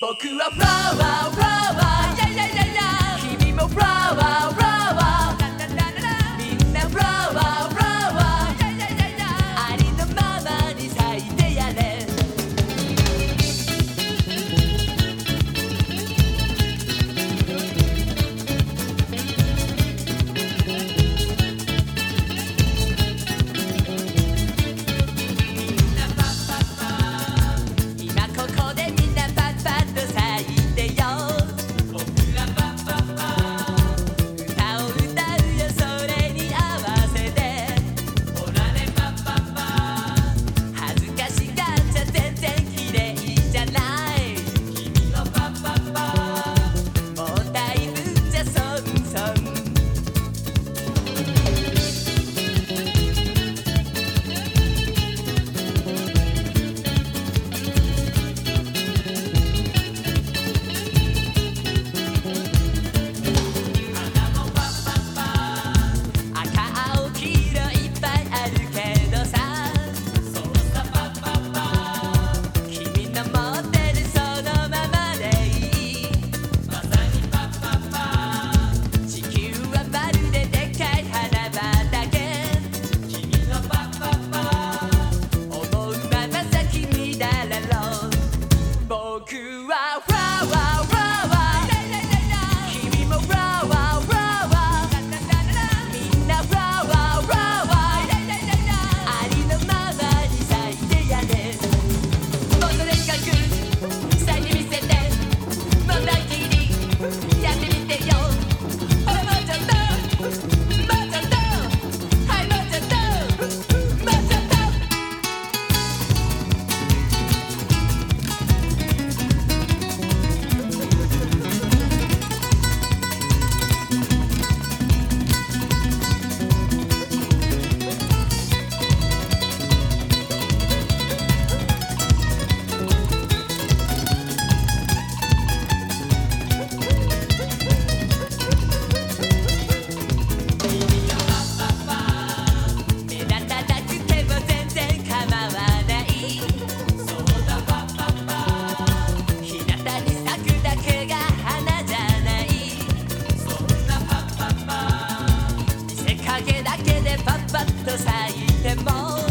僕はフラワーフラワー。はフラワーバッと咲いても